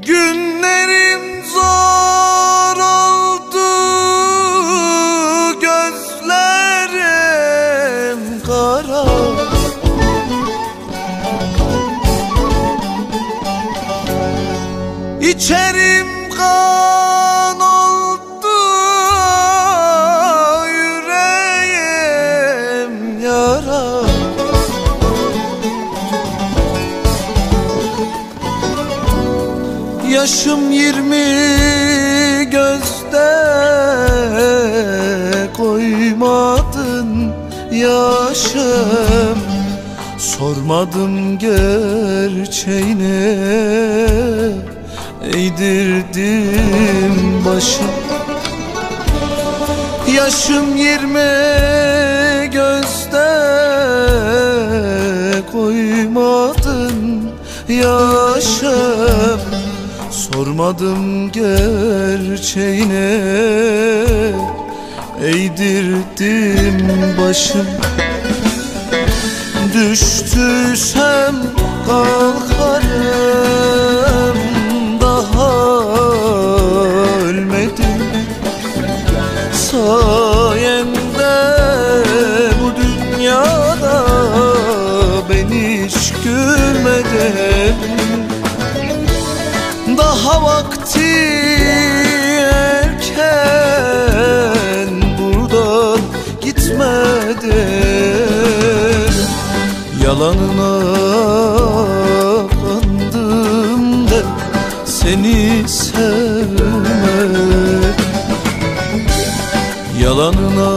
Günlerim zor oldu Gözlerim kara. İçerim Yaşım yirmi gözde koymadın yaşım. Sormadım gerçeğini eğdirdim başım Yaşım yirmi Sormadım gerçeğine Eğdirdim başım. Düştüysem kalkarım daha vakti erken buradan gitmeden Yalanına kandım da seni sevmedim Yalanına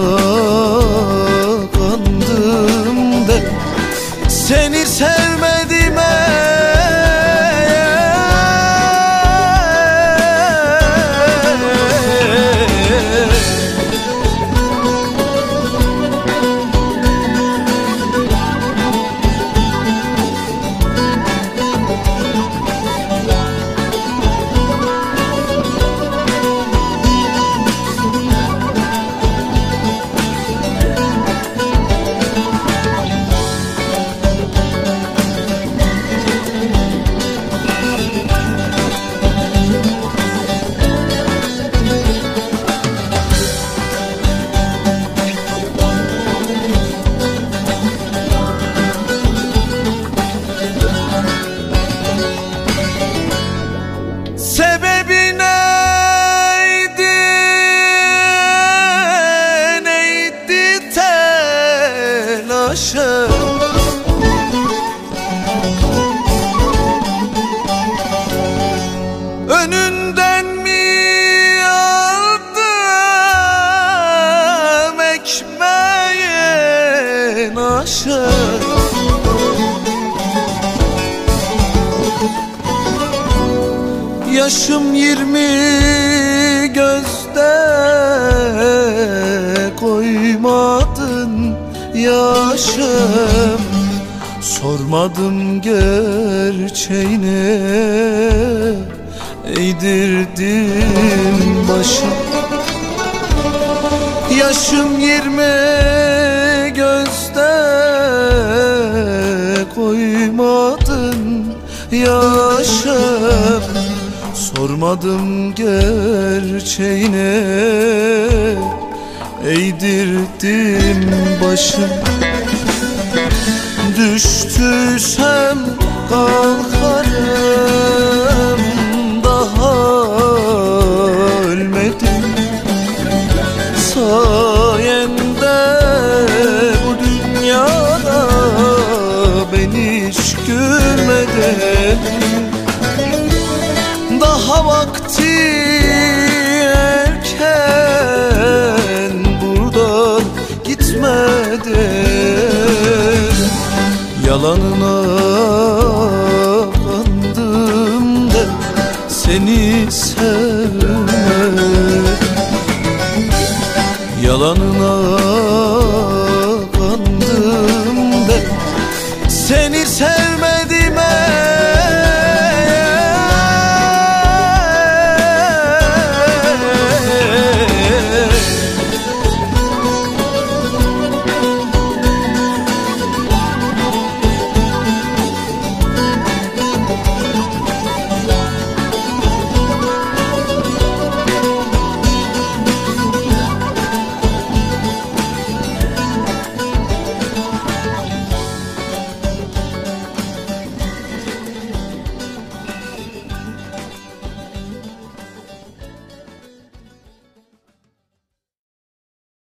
Yaşım yirmi gözde koymadın yaşım. Sormadım gerçeğini eğdirdim başım Yaşım yirmi Sormadım gerçeğine Eğdirdim başım Düştüysem kalkarım. Daha ölmedim. Sayende bu dünyada Ben hiç gülmedim vakti erken buradan gitmeden Yalanına kandım da seni sevmedim. Yalanına kandım da seni sevmedim